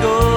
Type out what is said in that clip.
go.